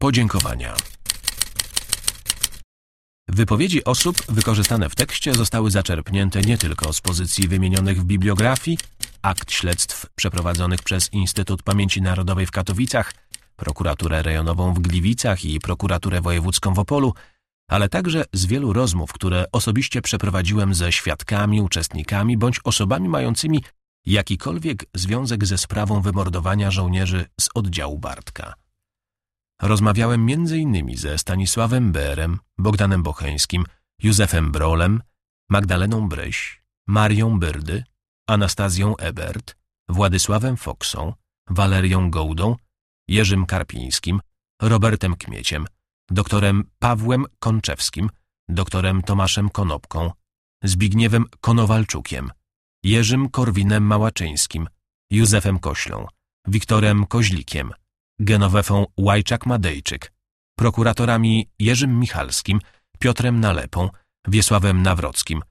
Podziękowania. Wypowiedzi osób wykorzystane w tekście zostały zaczerpnięte nie tylko z pozycji wymienionych w bibliografii, akt śledztw przeprowadzonych przez Instytut Pamięci Narodowej w Katowicach, prokuraturę rejonową w Gliwicach i prokuraturę wojewódzką w Opolu, ale także z wielu rozmów, które osobiście przeprowadziłem ze świadkami, uczestnikami bądź osobami mającymi jakikolwiek związek ze sprawą wymordowania żołnierzy z oddziału Bartka. Rozmawiałem m.in. ze Stanisławem Berem, Bogdanem Bocheńskim, Józefem Brolem, Magdaleną Bryś, Marią Byrdy, Anastazją Ebert, Władysławem Foksą, Walerią Gołdą, Jerzym Karpińskim, Robertem Kmieciem, doktorem Pawłem Konczewskim, doktorem Tomaszem Konopką, Zbigniewem Konowalczukiem, Jerzym Korwinem Małaczyńskim, Józefem Koślą, Wiktorem Koźlikiem, Genowefą Łajczak-Madejczyk, prokuratorami Jerzym Michalskim, Piotrem Nalepą, Wiesławem Nawrockim,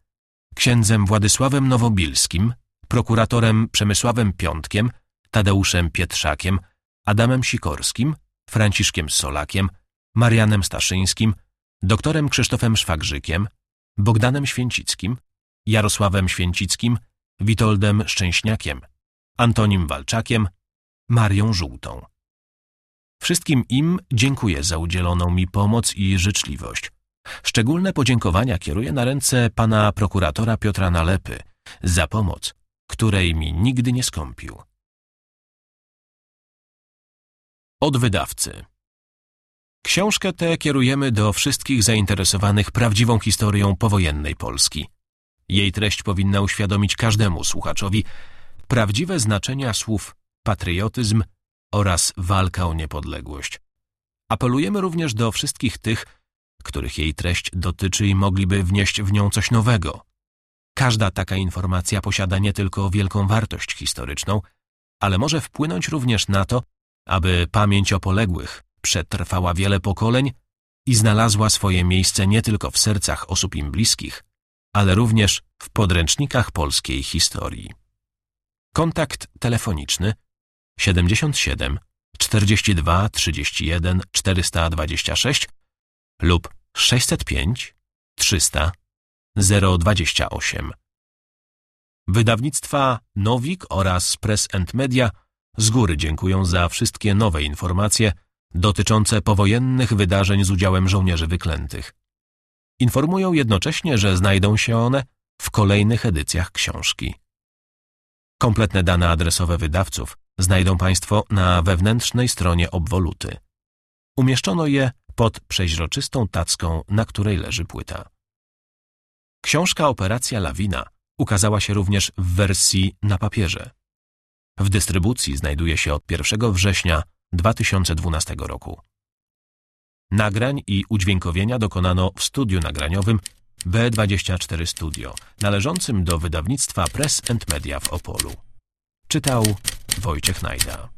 księdzem Władysławem Nowobilskim, prokuratorem Przemysławem Piątkiem, Tadeuszem Pietrzakiem, Adamem Sikorskim, Franciszkiem Solakiem, Marianem Staszyńskim, doktorem Krzysztofem Szwagrzykiem, Bogdanem Święcickim, Jarosławem Święcickim, Witoldem Szczęśniakiem, Antonim Walczakiem, Marią Żółtą. Wszystkim im dziękuję za udzieloną mi pomoc i życzliwość. Szczególne podziękowania kieruję na ręce pana prokuratora Piotra Nalepy za pomoc, której mi nigdy nie skąpił. Od wydawcy Książkę tę kierujemy do wszystkich zainteresowanych prawdziwą historią powojennej Polski. Jej treść powinna uświadomić każdemu słuchaczowi prawdziwe znaczenia słów patriotyzm oraz walka o niepodległość. Apelujemy również do wszystkich tych, których jej treść dotyczy i mogliby wnieść w nią coś nowego. Każda taka informacja posiada nie tylko wielką wartość historyczną, ale może wpłynąć również na to, aby pamięć o poległych przetrwała wiele pokoleń i znalazła swoje miejsce nie tylko w sercach osób im bliskich, ale również w podręcznikach polskiej historii. Kontakt telefoniczny 77 42 31 426 lub 605 300 028. Wydawnictwa Nowik oraz Press and Media z góry dziękuję za wszystkie nowe informacje dotyczące powojennych wydarzeń z udziałem żołnierzy wyklętych. Informują jednocześnie, że znajdą się one w kolejnych edycjach książki. Kompletne dane adresowe wydawców znajdą Państwo na wewnętrznej stronie obwoluty. Umieszczono je pod przeźroczystą tacką, na której leży płyta. Książka Operacja Lawina ukazała się również w wersji na papierze. W dystrybucji znajduje się od 1 września 2012 roku. Nagrań i udźwiękowienia dokonano w studiu nagraniowym B24 Studio, należącym do wydawnictwa Press and Media w Opolu. Czytał Wojciech Najda.